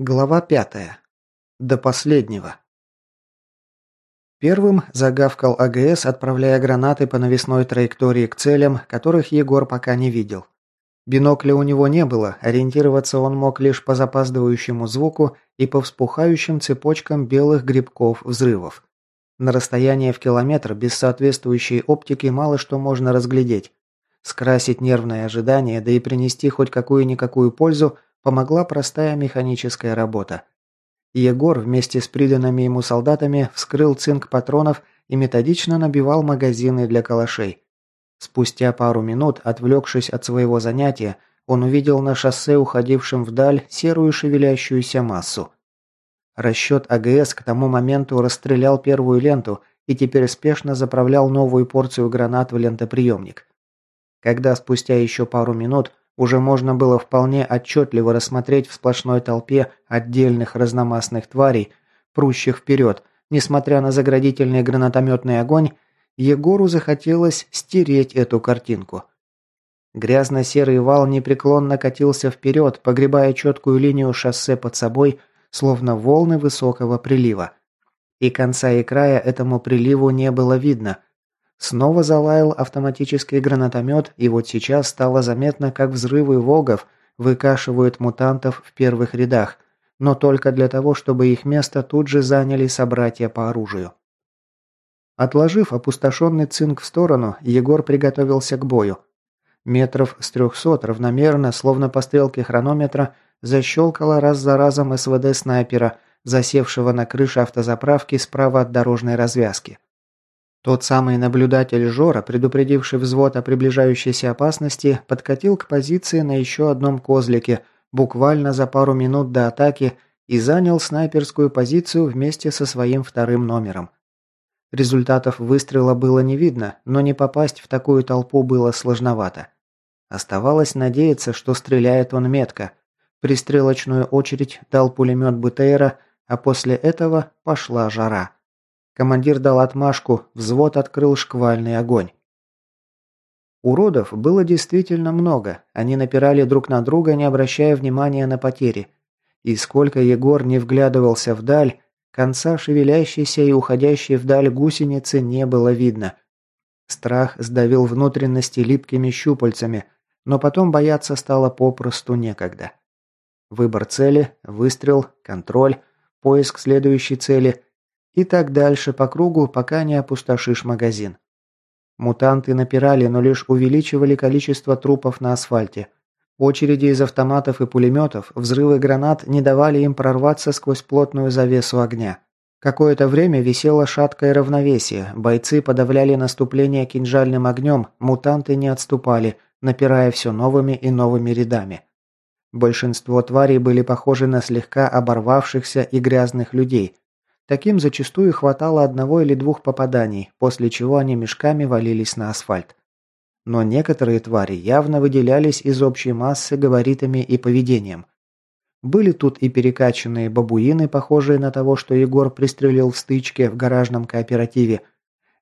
Глава пятая. До последнего. Первым загавкал АГС, отправляя гранаты по навесной траектории к целям, которых Егор пока не видел. Бинокля у него не было, ориентироваться он мог лишь по запаздывающему звуку и по вспухающим цепочкам белых грибков взрывов. На расстоянии в километр без соответствующей оптики мало что можно разглядеть. Скрасить нервное ожидание, да и принести хоть какую-никакую пользу помогла простая механическая работа. Егор вместе с приданными ему солдатами вскрыл цинк патронов и методично набивал магазины для калашей. Спустя пару минут, отвлекшись от своего занятия, он увидел на шоссе, уходившем вдаль, серую шевелящуюся массу. Расчет АГС к тому моменту расстрелял первую ленту и теперь спешно заправлял новую порцию гранат в лентоприемник. Когда спустя еще пару минут уже можно было вполне отчетливо рассмотреть в сплошной толпе отдельных разномастных тварей, прущих вперед, несмотря на заградительный гранатометный огонь, Егору захотелось стереть эту картинку. Грязно-серый вал непреклонно катился вперед, погребая четкую линию шоссе под собой, словно волны высокого прилива. И конца и края этому приливу не было видно – Снова залаял автоматический гранатомет, и вот сейчас стало заметно, как взрывы вогов выкашивают мутантов в первых рядах, но только для того, чтобы их место тут же заняли собратья по оружию. Отложив опустошенный цинк в сторону, Егор приготовился к бою. Метров с трехсот равномерно, словно по стрелке хронометра, защелкала раз за разом СВД снайпера, засевшего на крыше автозаправки справа от дорожной развязки. Тот самый наблюдатель Жора, предупредивший взвод о приближающейся опасности, подкатил к позиции на еще одном козлике, буквально за пару минут до атаки, и занял снайперскую позицию вместе со своим вторым номером. Результатов выстрела было не видно, но не попасть в такую толпу было сложновато. Оставалось надеяться, что стреляет он метко. Пристрелочную очередь дал пулемет БТРа, а после этого пошла жара. Командир дал отмашку, взвод открыл шквальный огонь. Уродов было действительно много, они напирали друг на друга, не обращая внимания на потери. И сколько Егор не вглядывался вдаль, конца шевелящейся и уходящей вдаль гусеницы не было видно. Страх сдавил внутренности липкими щупальцами, но потом бояться стало попросту некогда. Выбор цели, выстрел, контроль, поиск следующей цели – и так дальше по кругу, пока не опустошишь магазин. Мутанты напирали, но лишь увеличивали количество трупов на асфальте. Очереди из автоматов и пулеметов, взрывы гранат не давали им прорваться сквозь плотную завесу огня. Какое-то время висело шаткое равновесие, бойцы подавляли наступление кинжальным огнем, мутанты не отступали, напирая все новыми и новыми рядами. Большинство тварей были похожи на слегка оборвавшихся и грязных людей, Таким зачастую хватало одного или двух попаданий, после чего они мешками валились на асфальт. Но некоторые твари явно выделялись из общей массы габаритами и поведением. Были тут и перекачанные бабуины, похожие на того, что Егор пристрелил в стычке в гаражном кооперативе.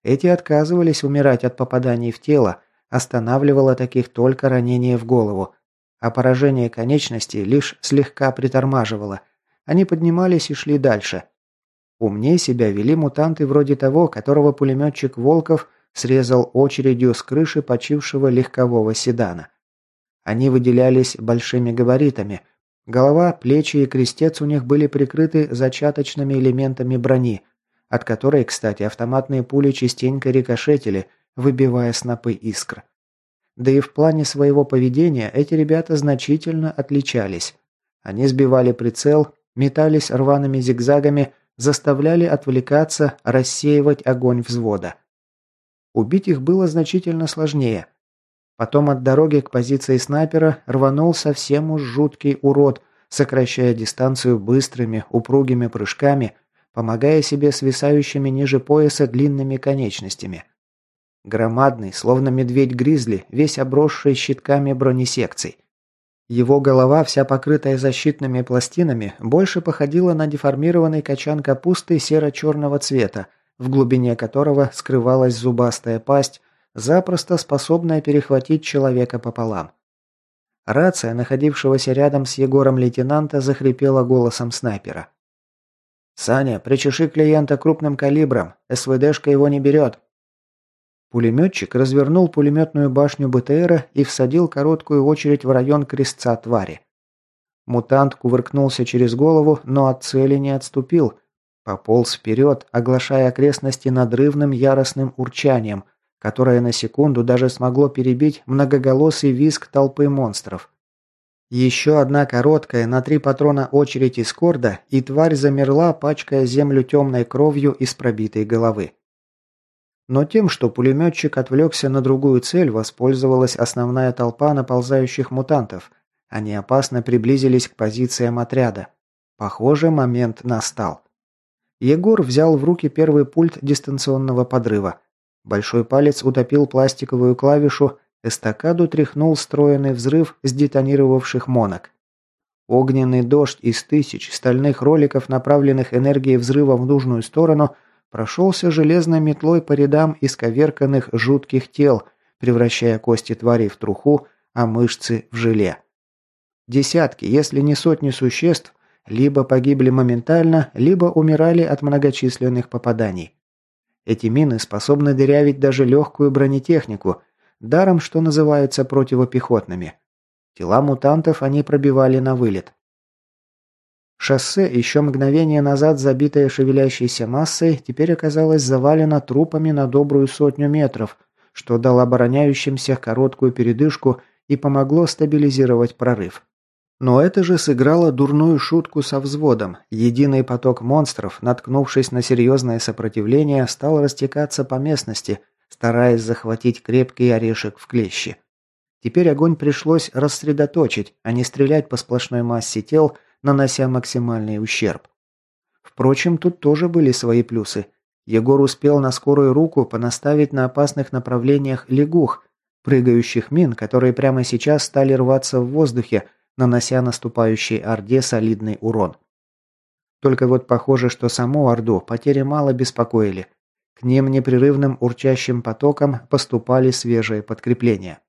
Эти отказывались умирать от попаданий в тело, останавливало таких только ранение в голову, а поражение конечностей лишь слегка притормаживало. Они поднимались и шли дальше – Умнее себя вели мутанты вроде того, которого пулеметчик Волков срезал очередью с крыши почившего легкового седана. Они выделялись большими габаритами. Голова, плечи и крестец у них были прикрыты зачаточными элементами брони, от которой, кстати, автоматные пули частенько рикошетили, выбивая снопы искр. Да и в плане своего поведения эти ребята значительно отличались. Они сбивали прицел, метались рваными зигзагами, заставляли отвлекаться, рассеивать огонь взвода. Убить их было значительно сложнее. Потом от дороги к позиции снайпера рванул совсем уж жуткий урод, сокращая дистанцию быстрыми, упругими прыжками, помогая себе свисающими ниже пояса длинными конечностями. Громадный, словно медведь-гризли, весь обросший щитками бронесекций. Его голова, вся покрытая защитными пластинами, больше походила на деформированный качан капусты серо-черного цвета, в глубине которого скрывалась зубастая пасть, запросто способная перехватить человека пополам. Рация, находившегося рядом с Егором лейтенанта, захрипела голосом снайпера. «Саня, причеши клиента крупным калибром. СВДшка его не берет». Пулеметчик развернул пулеметную башню БТРа и всадил короткую очередь в район крестца твари. Мутант кувыркнулся через голову, но от цели не отступил. Пополз вперед, оглашая окрестности надрывным яростным урчанием, которое на секунду даже смогло перебить многоголосый визг толпы монстров. Еще одна короткая на три патрона очередь из корда, и тварь замерла, пачкая землю темной кровью из пробитой головы. Но тем, что пулеметчик отвлекся на другую цель, воспользовалась основная толпа наползающих мутантов – они опасно приблизились к позициям отряда. Похоже, момент настал. Егор взял в руки первый пульт дистанционного подрыва. Большой палец утопил пластиковую клавишу, эстакаду тряхнул стройный взрыв с детонировавших монок. Огненный дождь из тысяч стальных роликов, направленных энергией взрыва в нужную сторону, прошелся железной метлой по рядам исковерканных жутких тел, превращая кости тварей в труху, а мышцы в желе. Десятки, если не сотни существ либо погибли моментально, либо умирали от многочисленных попаданий. Эти мины способны дырявить даже легкую бронетехнику, даром что называется противопехотными. Тела мутантов они пробивали на вылет. Шоссе, еще мгновение назад забитое шевелящейся массой, теперь оказалось завалено трупами на добрую сотню метров, что дало обороняющимся короткую передышку и помогло стабилизировать прорыв. Но это же сыграло дурную шутку со взводом. Единый поток монстров, наткнувшись на серьезное сопротивление, стал растекаться по местности, стараясь захватить крепкий орешек в клещи. Теперь огонь пришлось рассредоточить, а не стрелять по сплошной массе тел, нанося максимальный ущерб. Впрочем, тут тоже были свои плюсы. Егор успел на скорую руку понаставить на опасных направлениях лягух, прыгающих мин, которые прямо сейчас стали рваться в воздухе, нанося наступающей Орде солидный урон. Только вот похоже, что саму Орду потери мало беспокоили. К ним непрерывным урчащим потоком поступали свежие подкрепления.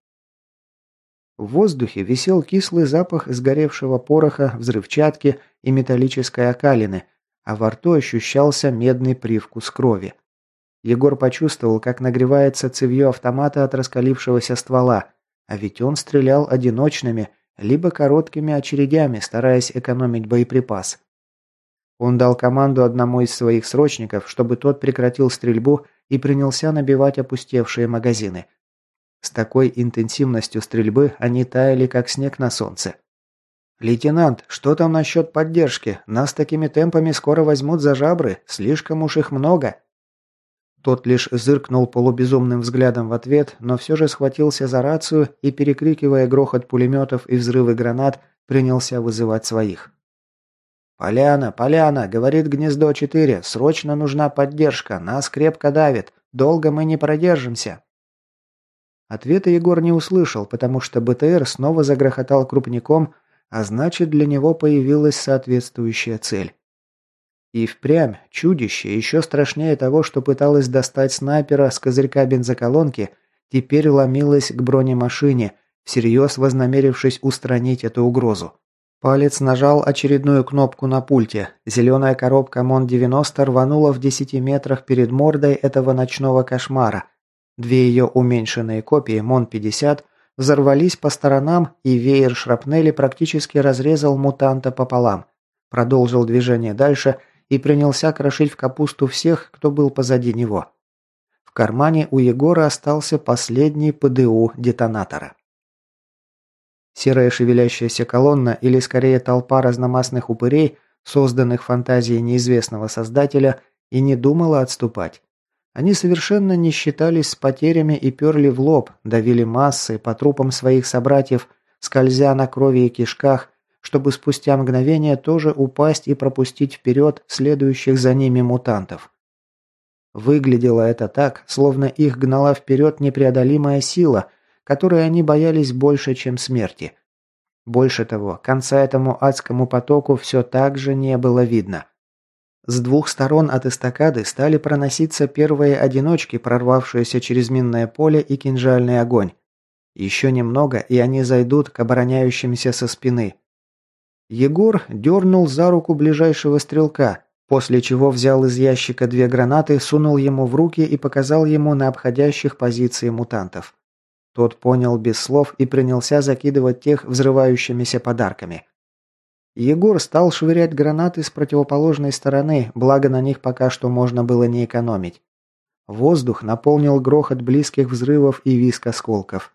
В воздухе висел кислый запах сгоревшего пороха, взрывчатки и металлической окалины, а во рту ощущался медный привкус крови. Егор почувствовал, как нагревается цевьё автомата от раскалившегося ствола, а ведь он стрелял одиночными – либо короткими очередями, стараясь экономить боеприпас. Он дал команду одному из своих срочников, чтобы тот прекратил стрельбу и принялся набивать опустевшие магазины. С такой интенсивностью стрельбы они таяли, как снег на солнце. «Лейтенант, что там насчет поддержки? Нас такими темпами скоро возьмут за жабры, слишком уж их много». Тот лишь зыркнул полубезумным взглядом в ответ, но все же схватился за рацию и, перекрикивая грохот пулеметов и взрывы гранат, принялся вызывать своих. «Поляна, Поляна!» — говорит Гнездо-4. «Срочно нужна поддержка. Нас крепко давит. Долго мы не продержимся». Ответа Егор не услышал, потому что БТР снова загрохотал крупником, а значит, для него появилась соответствующая цель. И впрямь чудище, еще страшнее того, что пыталось достать снайпера с козырька бензоколонки, теперь ломилось к бронемашине, всерьез вознамерившись устранить эту угрозу. Палец нажал очередную кнопку на пульте. Зеленая коробка МОН-90 рванула в 10 метрах перед мордой этого ночного кошмара. Две ее уменьшенные копии МОН-50 взорвались по сторонам, и веер шрапнели практически разрезал мутанта пополам. Продолжил движение дальше – и принялся крошить в капусту всех, кто был позади него. В кармане у Егора остался последний ПДУ детонатора. Серая шевелящаяся колонна, или скорее толпа разномастных упырей, созданных фантазией неизвестного создателя, и не думала отступать. Они совершенно не считались с потерями и перли в лоб, давили массы по трупам своих собратьев, скользя на крови и кишках, чтобы спустя мгновение тоже упасть и пропустить вперед следующих за ними мутантов. Выглядело это так, словно их гнала вперед непреодолимая сила, которой они боялись больше, чем смерти. Больше того, конца этому адскому потоку все так же не было видно. С двух сторон от эстакады стали проноситься первые одиночки, прорвавшиеся через минное поле и кинжальный огонь. Еще немного, и они зайдут к обороняющимся со спины. Егор дернул за руку ближайшего стрелка, после чего взял из ящика две гранаты, сунул ему в руки и показал ему на обходящих позиции мутантов. Тот понял без слов и принялся закидывать тех взрывающимися подарками. Егор стал швырять гранаты с противоположной стороны, благо на них пока что можно было не экономить. Воздух наполнил грохот близких взрывов и виск осколков.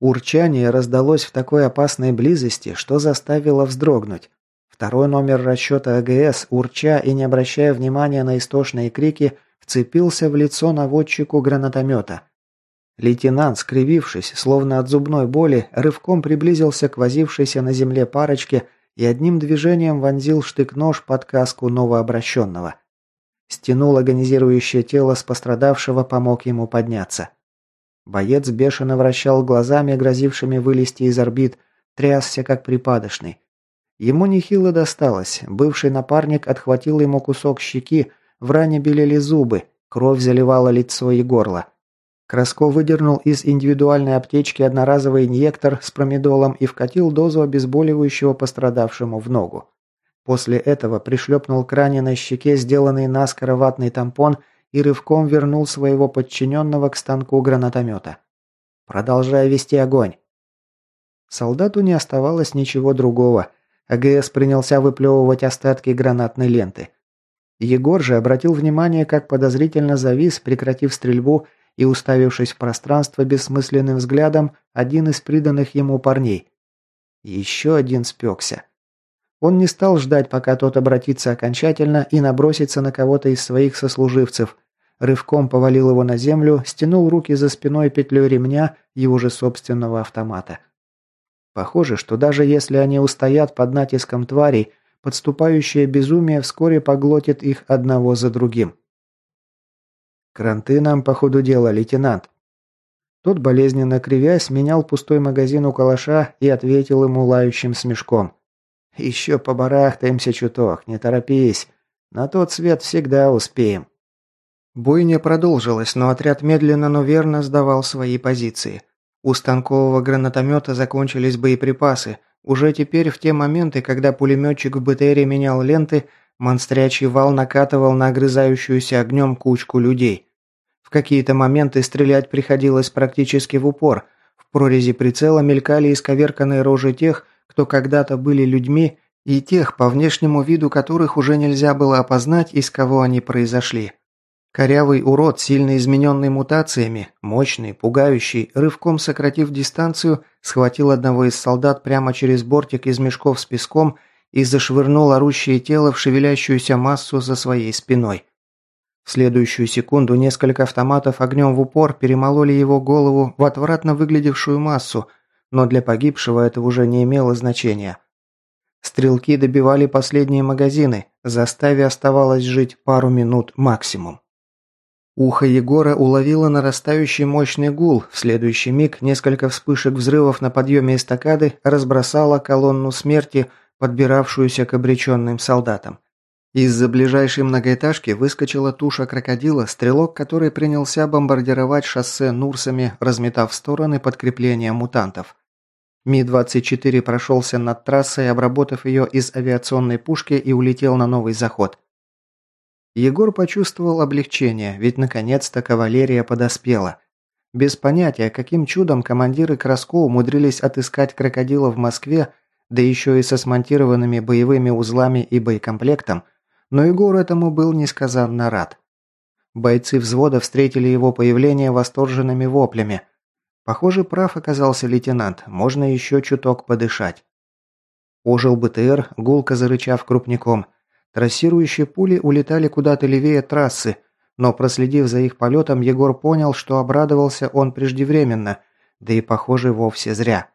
Урчание раздалось в такой опасной близости, что заставило вздрогнуть. Второй номер расчета АГС, урча и не обращая внимания на истошные крики, вцепился в лицо наводчику гранатомета. Лейтенант, скривившись, словно от зубной боли, рывком приблизился к возившейся на земле парочке и одним движением вонзил штык-нож под каску новообращенного. Стянул агонизирующее тело с пострадавшего, помог ему подняться. Боец бешено вращал глазами, грозившими вылезти из орбит, трясся как припадочный. Ему нехило досталось. Бывший напарник отхватил ему кусок щеки, в ране белели зубы, кровь заливала лицо и горло. Краско выдернул из индивидуальной аптечки одноразовый инъектор с промедолом и вкатил дозу обезболивающего пострадавшему в ногу. После этого пришлепнул к раненой щеке сделанный наскоро ватный тампон и рывком вернул своего подчиненного к станку гранатомета. «Продолжай вести огонь!» Солдату не оставалось ничего другого. АГС принялся выплевывать остатки гранатной ленты. Егор же обратил внимание, как подозрительно завис, прекратив стрельбу и уставившись в пространство бессмысленным взглядом один из приданных ему парней. Еще один спекся. Он не стал ждать, пока тот обратится окончательно и набросится на кого-то из своих сослуживцев. Рывком повалил его на землю, стянул руки за спиной петлей ремня его же собственного автомата. Похоже, что даже если они устоят под натиском тварей, подступающее безумие вскоре поглотит их одного за другим. «Кранты нам, по ходу дела, лейтенант». Тот, болезненно кривясь, менял пустой магазин у калаша и ответил ему лающим смешком. Еще побарахтаемся чуток, не торопись. На тот свет всегда успеем». Бойня продолжилась, но отряд медленно, но верно сдавал свои позиции. У станкового гранатомета закончились боеприпасы. Уже теперь, в те моменты, когда пулеметчик в БТРе менял ленты, монстрячий вал накатывал на огрызающуюся огнем кучку людей. В какие-то моменты стрелять приходилось практически в упор. В прорези прицела мелькали исковерканные рожи тех, кто когда-то были людьми, и тех, по внешнему виду которых уже нельзя было опознать, из кого они произошли. Корявый урод, сильно измененный мутациями, мощный, пугающий, рывком сократив дистанцию, схватил одного из солдат прямо через бортик из мешков с песком и зашвырнул орущее тело в шевелящуюся массу за своей спиной. В следующую секунду несколько автоматов огнем в упор перемололи его голову в отвратно выглядевшую массу – но для погибшего это уже не имело значения. Стрелки добивали последние магазины, заставе оставалось жить пару минут максимум. Ухо Егора уловило нарастающий мощный гул, в следующий миг несколько вспышек взрывов на подъеме эстакады разбросало колонну смерти, подбиравшуюся к обреченным солдатам. Из-за ближайшей многоэтажки выскочила туша крокодила, стрелок который принялся бомбардировать шоссе Нурсами, разметав стороны подкрепления мутантов. Ми-24 прошелся над трассой, обработав ее из авиационной пушки и улетел на новый заход. Егор почувствовал облегчение, ведь наконец-то кавалерия подоспела. Без понятия, каким чудом командиры Краско умудрились отыскать крокодила в Москве, да еще и со смонтированными боевыми узлами и боекомплектом, но Егор этому был несказанно рад. Бойцы взвода встретили его появление восторженными воплями – Похоже, прав оказался лейтенант, можно еще чуток подышать. Ожил БТР, гулко зарычав крупником. Трассирующие пули улетали куда-то левее трассы, но проследив за их полетом, Егор понял, что обрадовался он преждевременно, да и, похоже, вовсе зря.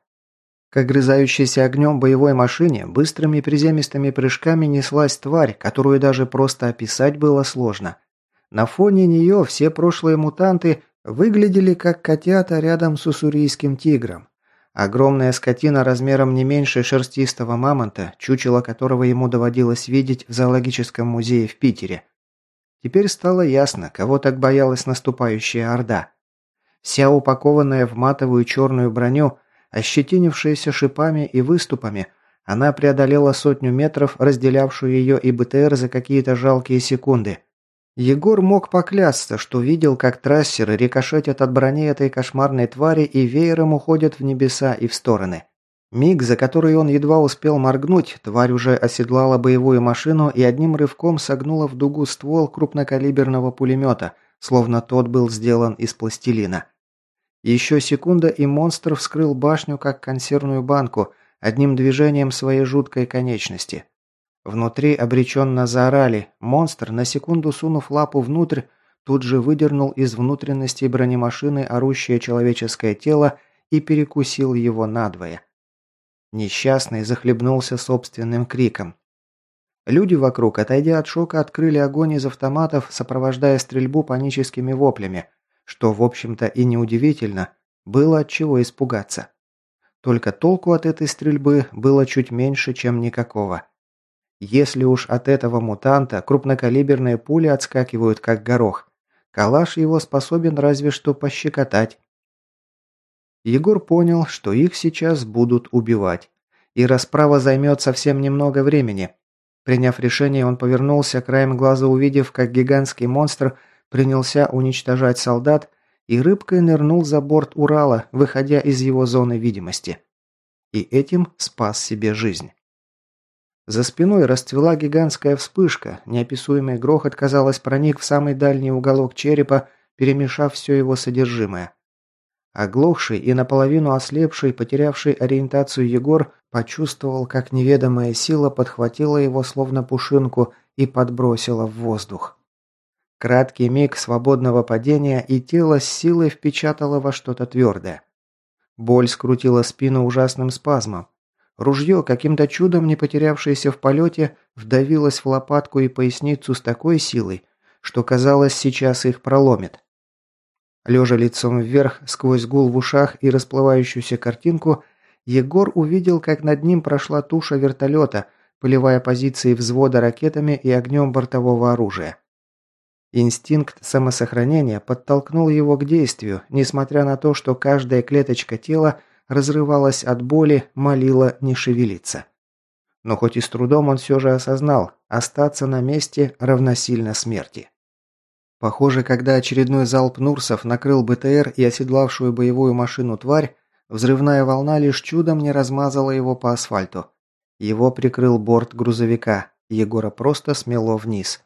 К огрызающейся огнем боевой машине быстрыми приземистыми прыжками неслась тварь, которую даже просто описать было сложно. На фоне нее все прошлые мутанты выглядели как котята рядом с уссурийским тигром. Огромная скотина размером не меньше шерстистого мамонта, чучело которого ему доводилось видеть в зоологическом музее в Питере. Теперь стало ясно, кого так боялась наступающая Орда. Вся упакованная в матовую черную броню, ощетинившаяся шипами и выступами, она преодолела сотню метров, разделявшую ее и БТР за какие-то жалкие секунды. Егор мог поклясться, что видел, как трассеры рикошетят от брони этой кошмарной твари и веером уходят в небеса и в стороны. Миг, за который он едва успел моргнуть, тварь уже оседлала боевую машину и одним рывком согнула в дугу ствол крупнокалиберного пулемета, словно тот был сделан из пластилина. Еще секунда, и монстр вскрыл башню, как консервную банку, одним движением своей жуткой конечности. Внутри обреченно заорали. Монстр, на секунду сунув лапу внутрь, тут же выдернул из внутренности бронемашины орущее человеческое тело и перекусил его надвое. Несчастный захлебнулся собственным криком. Люди вокруг, отойдя от шока, открыли огонь из автоматов, сопровождая стрельбу паническими воплями, что, в общем-то, и неудивительно, было от чего испугаться. Только толку от этой стрельбы было чуть меньше, чем никакого. Если уж от этого мутанта крупнокалиберные пули отскакивают как горох, калаш его способен разве что пощекотать. Егор понял, что их сейчас будут убивать, и расправа займет совсем немного времени. Приняв решение, он повернулся, краем глаза увидев, как гигантский монстр – принялся уничтожать солдат и рыбкой нырнул за борт Урала, выходя из его зоны видимости. И этим спас себе жизнь. За спиной расцвела гигантская вспышка, неописуемый грохот, казалось, проник в самый дальний уголок черепа, перемешав все его содержимое. Оглохший и наполовину ослепший, потерявший ориентацию Егор, почувствовал, как неведомая сила подхватила его словно пушинку и подбросила в воздух. Краткий миг свободного падения, и тело с силой впечатало во что-то твердое. Боль скрутила спину ужасным спазмом. Ружье, каким-то чудом не потерявшееся в полете, вдавилось в лопатку и поясницу с такой силой, что казалось, сейчас их проломит. Лежа лицом вверх, сквозь гул в ушах и расплывающуюся картинку, Егор увидел, как над ним прошла туша вертолета, поливая позиции взвода ракетами и огнем бортового оружия. Инстинкт самосохранения подтолкнул его к действию, несмотря на то, что каждая клеточка тела разрывалась от боли, молила не шевелиться. Но хоть и с трудом он все же осознал, остаться на месте равносильно смерти. Похоже, когда очередной залп Нурсов накрыл БТР и оседлавшую боевую машину тварь, взрывная волна лишь чудом не размазала его по асфальту. Его прикрыл борт грузовика, Егора просто смело вниз.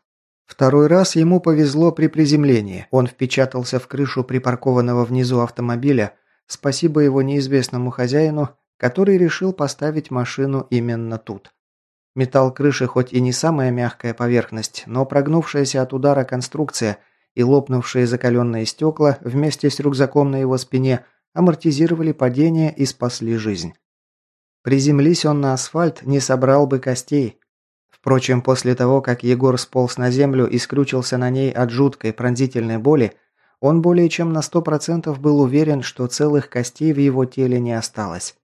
Второй раз ему повезло при приземлении. Он впечатался в крышу припаркованного внизу автомобиля, спасибо его неизвестному хозяину, который решил поставить машину именно тут. Металл крыши хоть и не самая мягкая поверхность, но прогнувшаяся от удара конструкция и лопнувшие закаленные стекла вместе с рюкзаком на его спине амортизировали падение и спасли жизнь. Приземлись он на асфальт, не собрал бы костей, Впрочем, после того, как Егор сполз на землю и скрючился на ней от жуткой пронзительной боли, он более чем на сто процентов был уверен, что целых костей в его теле не осталось.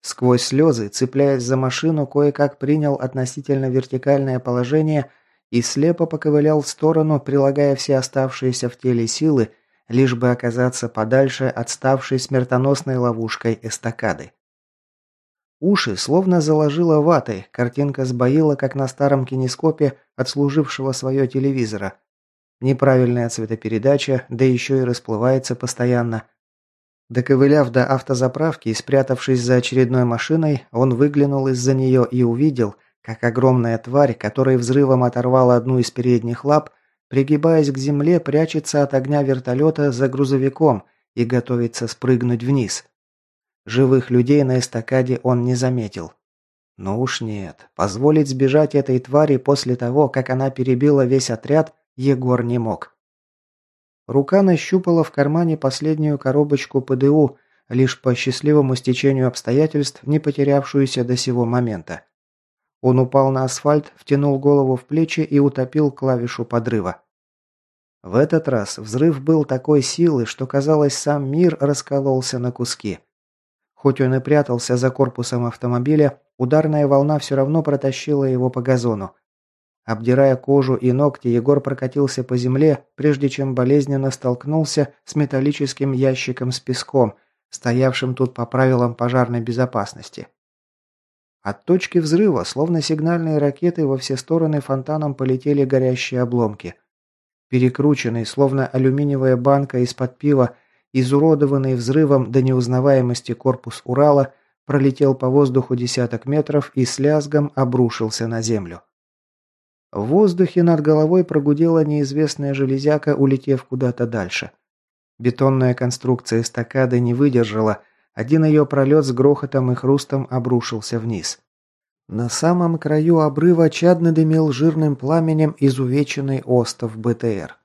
Сквозь слезы, цепляясь за машину, кое-как принял относительно вертикальное положение и слепо поковылял в сторону, прилагая все оставшиеся в теле силы, лишь бы оказаться подальше от ставшей смертоносной ловушкой эстакады. Уши словно заложило ватой, картинка сбоила, как на старом кинескопе, отслужившего свое телевизора. Неправильная цветопередача, да еще и расплывается постоянно. Доковыляв до автозаправки и спрятавшись за очередной машиной, он выглянул из-за нее и увидел, как огромная тварь, которая взрывом оторвала одну из передних лап, пригибаясь к земле, прячется от огня вертолета за грузовиком и готовится спрыгнуть вниз. Живых людей на эстакаде он не заметил. Но уж нет, позволить сбежать этой твари после того, как она перебила весь отряд, Егор не мог. Рука нащупала в кармане последнюю коробочку ПДУ, лишь по счастливому стечению обстоятельств, не потерявшуюся до сего момента. Он упал на асфальт, втянул голову в плечи и утопил клавишу подрыва. В этот раз взрыв был такой силы, что казалось, сам мир раскололся на куски. Хоть он и прятался за корпусом автомобиля, ударная волна все равно протащила его по газону. Обдирая кожу и ногти, Егор прокатился по земле, прежде чем болезненно столкнулся с металлическим ящиком с песком, стоявшим тут по правилам пожарной безопасности. От точки взрыва, словно сигнальные ракеты, во все стороны фонтаном полетели горящие обломки. Перекрученный, словно алюминиевая банка из-под пива, изуродованный взрывом до неузнаваемости корпус Урала пролетел по воздуху десяток метров и с лязгом обрушился на землю. В воздухе над головой прогудела неизвестная железяка, улетев куда-то дальше. Бетонная конструкция эстакады не выдержала, один ее пролет с грохотом и хрустом обрушился вниз. На самом краю обрыва чадно дымил жирным пламенем изувеченный остов БТР.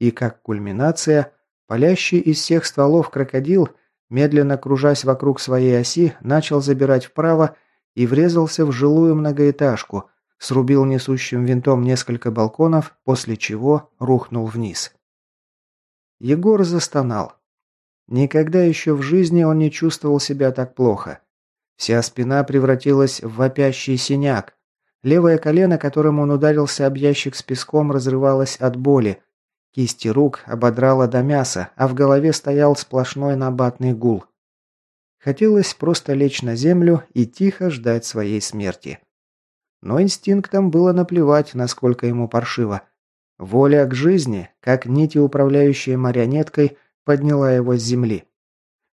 И как кульминация, палящий из всех стволов крокодил, медленно кружась вокруг своей оси, начал забирать вправо и врезался в жилую многоэтажку – срубил несущим винтом несколько балконов, после чего рухнул вниз. Егор застонал. Никогда еще в жизни он не чувствовал себя так плохо. Вся спина превратилась в вопящий синяк. Левое колено, которым он ударился об ящик с песком, разрывалось от боли. Кисти рук ободрало до мяса, а в голове стоял сплошной набатный гул. Хотелось просто лечь на землю и тихо ждать своей смерти. Но инстинктам было наплевать, насколько ему паршиво. Воля к жизни, как нити, управляющие марионеткой, подняла его с земли.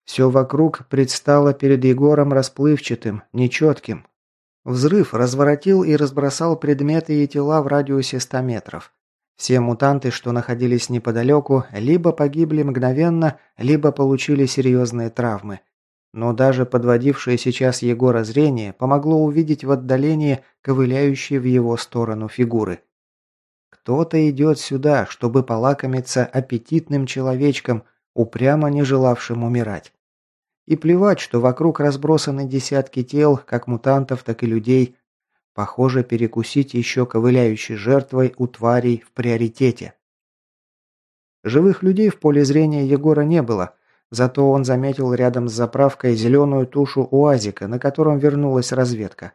Все вокруг предстало перед Егором расплывчатым, нечетким. Взрыв разворотил и разбросал предметы и тела в радиусе 100 метров. Все мутанты, что находились неподалеку, либо погибли мгновенно, либо получили серьезные травмы – но даже подводившее сейчас Егора зрение помогло увидеть в отдалении ковыляющие в его сторону фигуры. Кто-то идет сюда, чтобы полакомиться аппетитным человечком, упрямо не желавшим умирать. И плевать, что вокруг разбросаны десятки тел, как мутантов, так и людей. Похоже, перекусить еще ковыляющей жертвой у тварей в приоритете. Живых людей в поле зрения Егора не было – Зато он заметил рядом с заправкой зеленую тушу УАЗика, на котором вернулась разведка.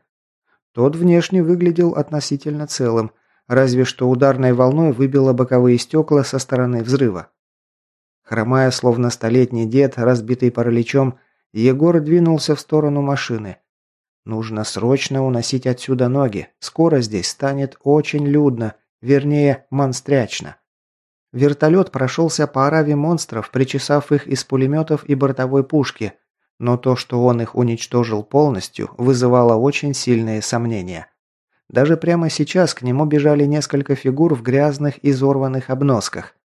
Тот внешне выглядел относительно целым, разве что ударной волной выбило боковые стекла со стороны взрыва. Хромая, словно столетний дед, разбитый параличом, Егор двинулся в сторону машины. Нужно срочно уносить отсюда ноги. Скоро здесь станет очень людно, вернее, монстрячно. Вертолет прошелся по ораве монстров, причесав их из пулеметов и бортовой пушки, но то, что он их уничтожил полностью, вызывало очень сильные сомнения. Даже прямо сейчас к нему бежали несколько фигур в грязных, изорванных обносках.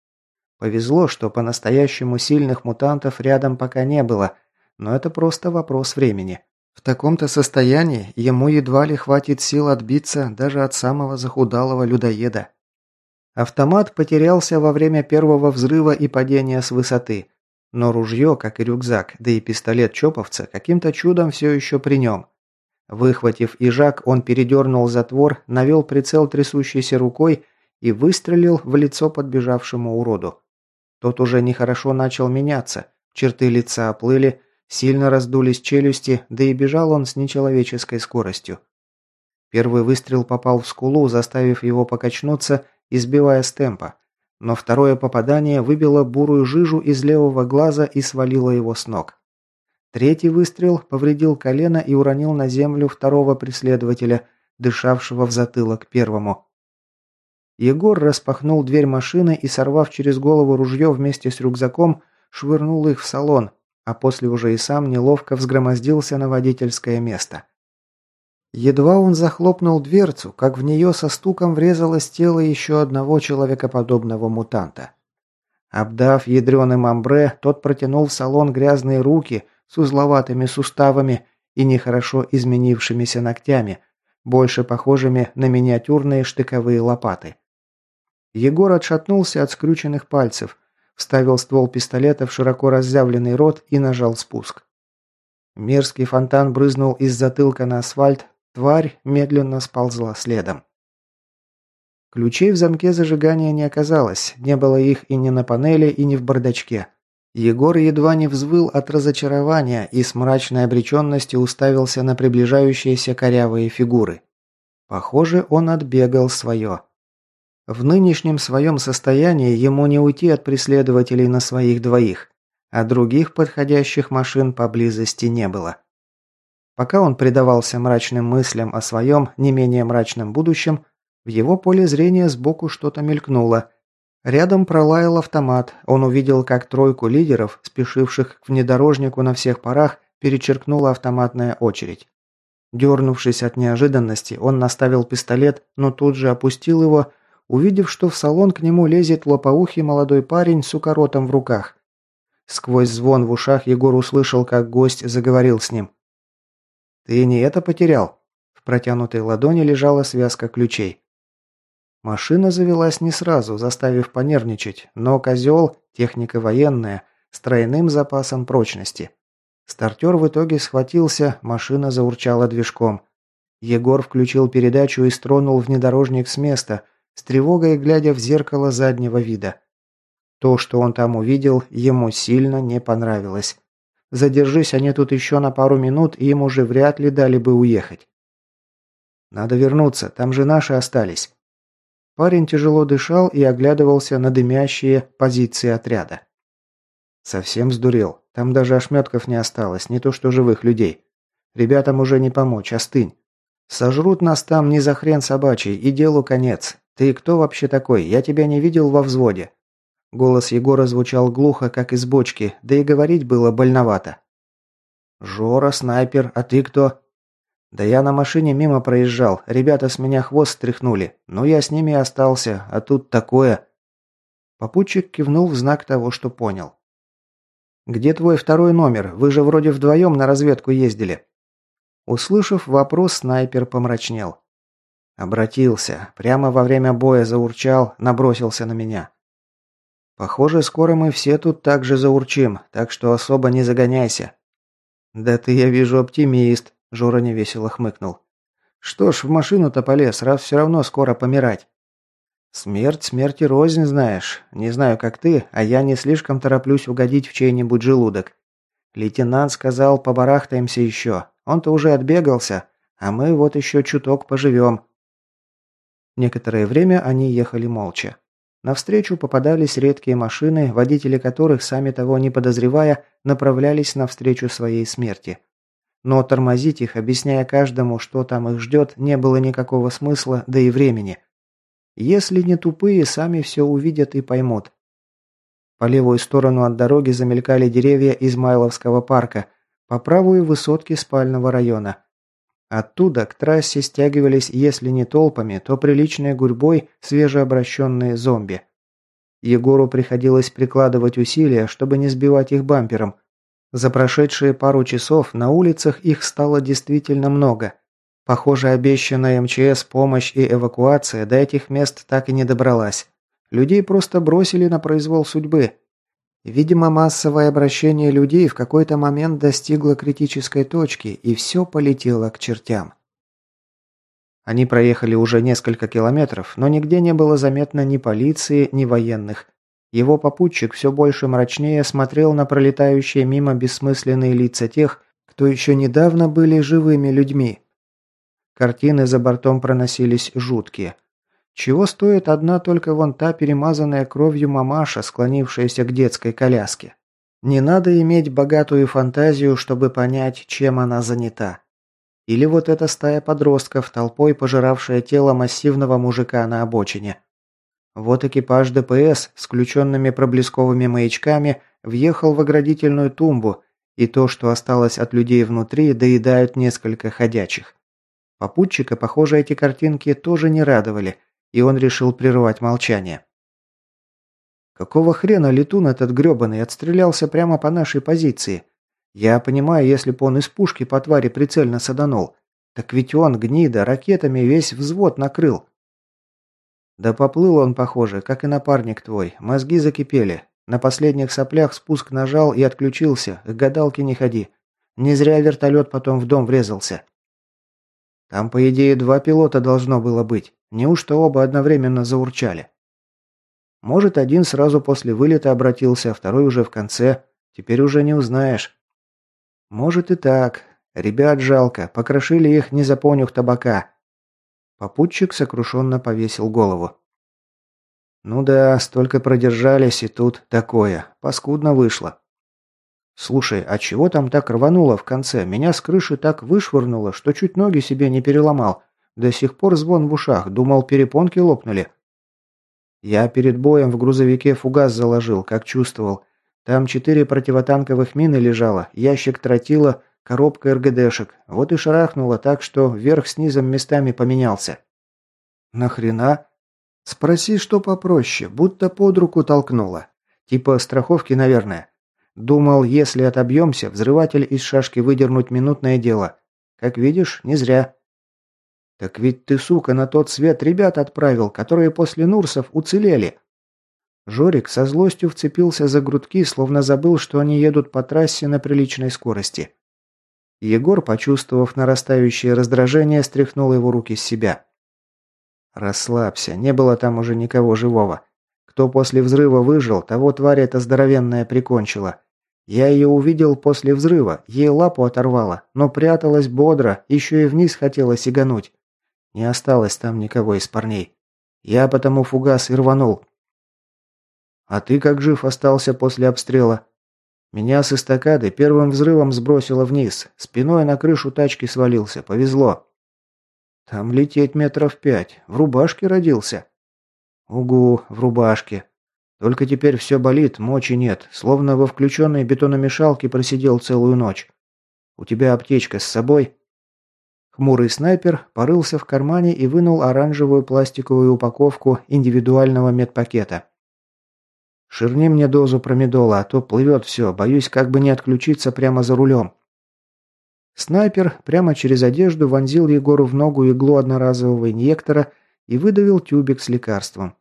Повезло, что по-настоящему сильных мутантов рядом пока не было, но это просто вопрос времени. В таком-то состоянии ему едва ли хватит сил отбиться даже от самого захудалого людоеда. Автомат потерялся во время первого взрыва и падения с высоты. Но ружье, как и рюкзак, да и пистолет Чоповца каким-то чудом все еще при нем. Выхватив ижак, он передернул затвор, навел прицел трясущейся рукой и выстрелил в лицо подбежавшему уроду. Тот уже нехорошо начал меняться, черты лица оплыли, сильно раздулись челюсти, да и бежал он с нечеловеческой скоростью. Первый выстрел попал в скулу, заставив его покачнуться избивая с темпа. Но второе попадание выбило бурую жижу из левого глаза и свалило его с ног. Третий выстрел повредил колено и уронил на землю второго преследователя, дышавшего в затылок первому. Егор распахнул дверь машины и, сорвав через голову ружье вместе с рюкзаком, швырнул их в салон, а после уже и сам неловко взгромоздился на водительское место. Едва он захлопнул дверцу, как в нее со стуком врезалось тело еще одного человекоподобного мутанта. Обдав ядреным амбре, тот протянул в салон грязные руки с узловатыми суставами и нехорошо изменившимися ногтями, больше похожими на миниатюрные штыковые лопаты. Егор отшатнулся от скрюченных пальцев, вставил ствол пистолета в широко разъявленный рот и нажал спуск. Мерзкий фонтан брызнул из затылка на асфальт, Тварь медленно сползла следом. Ключей в замке зажигания не оказалось, не было их и ни на панели, и ни в бардачке. Егор едва не взвыл от разочарования и с мрачной обреченностью уставился на приближающиеся корявые фигуры. Похоже, он отбегал свое. В нынешнем своем состоянии ему не уйти от преследователей на своих двоих, а других подходящих машин поблизости не было. Пока он предавался мрачным мыслям о своем не менее мрачном будущем, в его поле зрения сбоку что-то мелькнуло. Рядом пролаял автомат. Он увидел, как тройку лидеров, спешивших к внедорожнику на всех парах, перечеркнула автоматная очередь. Дернувшись от неожиданности, он наставил пистолет, но тут же опустил его, увидев, что в салон к нему лезет лопоухий молодой парень с укоротом в руках. Сквозь звон в ушах Егор услышал, как гость заговорил с ним. «Ты не это потерял?» В протянутой ладони лежала связка ключей. Машина завелась не сразу, заставив понервничать, но козел, техника военная, с тройным запасом прочности. Стартер в итоге схватился, машина заурчала движком. Егор включил передачу и стронул внедорожник с места, с тревогой глядя в зеркало заднего вида. То, что он там увидел, ему сильно не понравилось. Задержись они тут еще на пару минут, им уже вряд ли дали бы уехать. «Надо вернуться, там же наши остались». Парень тяжело дышал и оглядывался на дымящие позиции отряда. Совсем сдурел. Там даже ошметков не осталось, не то что живых людей. Ребятам уже не помочь, остынь. Сожрут нас там не за хрен собачий, и делу конец. Ты кто вообще такой? Я тебя не видел во взводе. Голос Егора звучал глухо, как из бочки, да и говорить было больновато. «Жора, снайпер, а ты кто?» «Да я на машине мимо проезжал, ребята с меня хвост стряхнули, но я с ними остался, а тут такое...» Попутчик кивнул в знак того, что понял. «Где твой второй номер? Вы же вроде вдвоем на разведку ездили». Услышав вопрос, снайпер помрачнел. Обратился, прямо во время боя заурчал, набросился на меня. Похоже, скоро мы все тут так же заурчим, так что особо не загоняйся. Да ты, я вижу, оптимист, Жора невесело хмыкнул. Что ж, в машину-то полез, раз все равно скоро помирать. Смерть смерти рознь, знаешь. Не знаю, как ты, а я не слишком тороплюсь угодить в чей-нибудь желудок. Лейтенант сказал, побарахтаемся еще. Он-то уже отбегался, а мы вот еще чуток поживем. Некоторое время они ехали молча. Навстречу попадались редкие машины, водители которых, сами того не подозревая, направлялись навстречу своей смерти. Но тормозить их, объясняя каждому, что там их ждет, не было никакого смысла, да и времени. Если не тупые, сами все увидят и поймут. По левую сторону от дороги замелькали деревья Измайловского парка, по правую высотки спального района. Оттуда к трассе стягивались, если не толпами, то приличной гурьбой свежеобращенные зомби. Егору приходилось прикладывать усилия, чтобы не сбивать их бампером. За прошедшие пару часов на улицах их стало действительно много. Похоже, обещанная МЧС помощь и эвакуация до этих мест так и не добралась. Людей просто бросили на произвол судьбы, Видимо, массовое обращение людей в какой-то момент достигло критической точки, и все полетело к чертям. Они проехали уже несколько километров, но нигде не было заметно ни полиции, ни военных. Его попутчик все больше мрачнее смотрел на пролетающие мимо бессмысленные лица тех, кто еще недавно были живыми людьми. Картины за бортом проносились жуткие. Чего стоит одна только вон та перемазанная кровью мамаша, склонившаяся к детской коляске. Не надо иметь богатую фантазию, чтобы понять, чем она занята. Или вот эта стая подростков, толпой пожиравшая тело массивного мужика на обочине. Вот экипаж ДПС с включенными проблесковыми маячками въехал в оградительную тумбу, и то, что осталось от людей внутри, доедают несколько ходячих. Попутчика, похоже, эти картинки тоже не радовали – и он решил прервать молчание. Какого хрена летун этот грёбаный отстрелялся прямо по нашей позиции? Я понимаю, если бы он из пушки по твари прицельно саданул. Так ведь он, гнида, ракетами весь взвод накрыл. Да поплыл он, похоже, как и напарник твой. Мозги закипели. На последних соплях спуск нажал и отключился. К гадалке не ходи. Не зря вертолет потом в дом врезался. Там, по идее, два пилота должно было быть. Неужто оба одновременно заурчали? Может, один сразу после вылета обратился, а второй уже в конце. Теперь уже не узнаешь. Может и так. Ребят жалко, покрошили их не за понюх табака. Попутчик сокрушенно повесил голову. «Ну да, столько продержались, и тут такое. Паскудно вышло». «Слушай, а чего там так рвануло в конце? Меня с крыши так вышвырнуло, что чуть ноги себе не переломал. До сих пор звон в ушах, думал, перепонки лопнули». «Я перед боем в грузовике фугас заложил, как чувствовал. Там четыре противотанковых мины лежало, ящик тротила, коробка РГДшек. Вот и шарахнуло так, что верх с низом местами поменялся». «Нахрена?» «Спроси, что попроще, будто под руку толкнуло. Типа страховки, наверное. Думал, если отобьемся, взрыватель из шашки выдернуть минутное дело. Как видишь, не зря». «Так ведь ты, сука, на тот свет ребят отправил, которые после Нурсов уцелели». Жорик со злостью вцепился за грудки, словно забыл, что они едут по трассе на приличной скорости. Егор, почувствовав нарастающее раздражение, стряхнул его руки с себя. «Расслабься, не было там уже никого живого. Кто после взрыва выжил, того тварь эта здоровенная прикончила. Я ее увидел после взрыва, ей лапу оторвала, но пряталась бодро, еще и вниз хотела сигануть. Не осталось там никого из парней. Я потому фугас и рванул. А ты как жив остался после обстрела? Меня с эстакады первым взрывом сбросило вниз. Спиной на крышу тачки свалился. Повезло. Там лететь метров пять. В рубашке родился. Угу, в рубашке. Только теперь все болит, мочи нет. Словно во включенной бетономешалке просидел целую ночь. У тебя аптечка с собой? Хмурый снайпер порылся в кармане и вынул оранжевую пластиковую упаковку индивидуального медпакета. Ширни мне дозу промедола, а то плывет все, боюсь как бы не отключиться прямо за рулем». Снайпер прямо через одежду вонзил Егору в ногу иглу одноразового инъектора и выдавил тюбик с лекарством.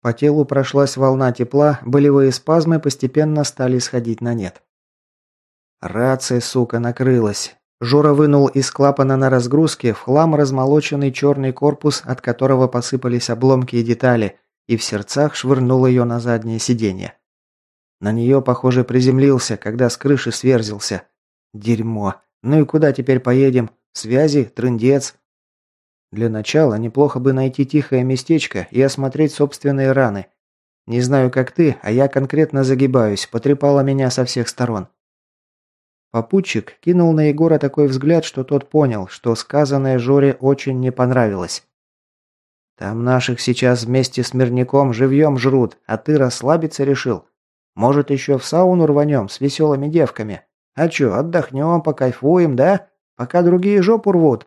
По телу прошлась волна тепла, болевые спазмы постепенно стали сходить на нет. Рация, сука, накрылась. Жора вынул из клапана на разгрузке в хлам размолоченный черный корпус, от которого посыпались обломки и детали, и в сердцах швырнул ее на заднее сиденье. На нее, похоже, приземлился, когда с крыши сверзился. Дерьмо. Ну и куда теперь поедем? Связи? Трындец? Для начала неплохо бы найти тихое местечко и осмотреть собственные раны. Не знаю, как ты, а я конкретно загибаюсь, потрепало меня со всех сторон. Попутчик кинул на Егора такой взгляд, что тот понял, что сказанное Жоре очень не понравилось. Там наших сейчас вместе с мирняком живьем жрут, а ты расслабиться решил. Может, еще в сауну рванем с веселыми девками. А че, отдохнем, покайфуем, да? Пока другие жопу рвут.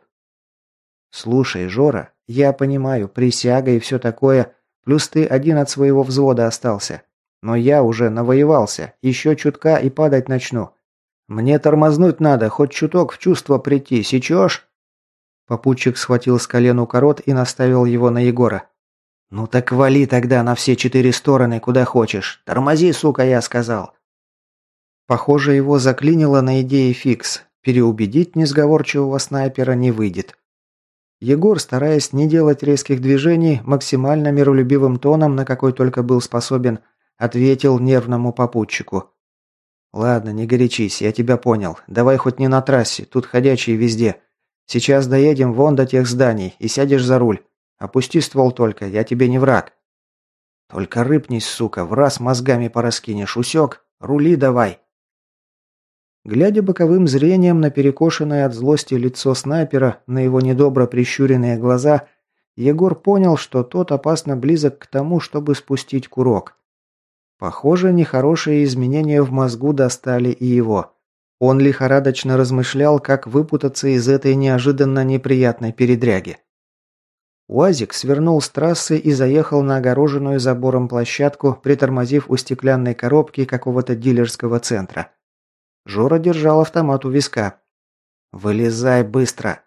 Слушай, Жора, я понимаю, присяга и все такое, плюс ты один от своего взвода остался. Но я уже навоевался, еще чутка и падать начну. Мне тормознуть надо, хоть чуток в чувство прийти, сечешь? Попутчик схватил с колен укорот и наставил его на Егора. «Ну так вали тогда на все четыре стороны, куда хочешь. Тормози, сука, я сказал». Похоже, его заклинило на идее фикс. Переубедить несговорчивого снайпера не выйдет. Егор, стараясь не делать резких движений, максимально миролюбивым тоном, на какой только был способен, ответил нервному попутчику. «Ладно, не горячись, я тебя понял. Давай хоть не на трассе, тут ходячие везде. Сейчас доедем вон до тех зданий и сядешь за руль. Опусти ствол только, я тебе не враг. Только рыпнись, сука, в раз мозгами пораскинешь, усек? Рули давай. Глядя боковым зрением на перекошенное от злости лицо снайпера, на его недобро прищуренные глаза, Егор понял, что тот опасно близок к тому, чтобы спустить курок. Похоже, нехорошие изменения в мозгу достали и его. Он лихорадочно размышлял, как выпутаться из этой неожиданно неприятной передряги. УАЗик свернул с трассы и заехал на огороженную забором площадку, притормозив у стеклянной коробки какого-то дилерского центра. Жора держал автомат у виска. «Вылезай быстро!»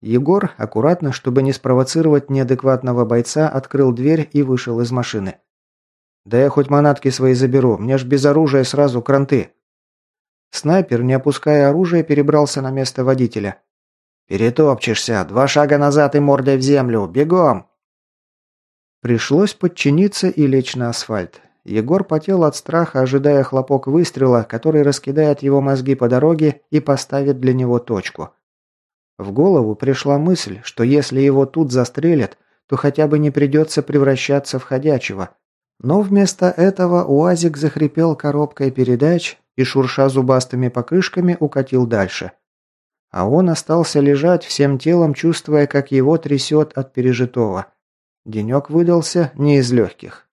Егор, аккуратно, чтобы не спровоцировать неадекватного бойца, открыл дверь и вышел из машины. «Да я хоть манатки свои заберу, мне ж без оружия сразу кранты!» Снайпер, не опуская оружие, перебрался на место водителя. «Перетопчешься! Два шага назад и мордой в землю! Бегом!» Пришлось подчиниться и лечь на асфальт. Егор потел от страха, ожидая хлопок выстрела, который раскидает его мозги по дороге и поставит для него точку. В голову пришла мысль, что если его тут застрелят, то хотя бы не придется превращаться в ходячего. Но вместо этого УАЗик захрипел коробкой передач и, шурша зубастыми покрышками, укатил дальше. А он остался лежать всем телом, чувствуя, как его трясет от пережитого. Денек выдался не из легких.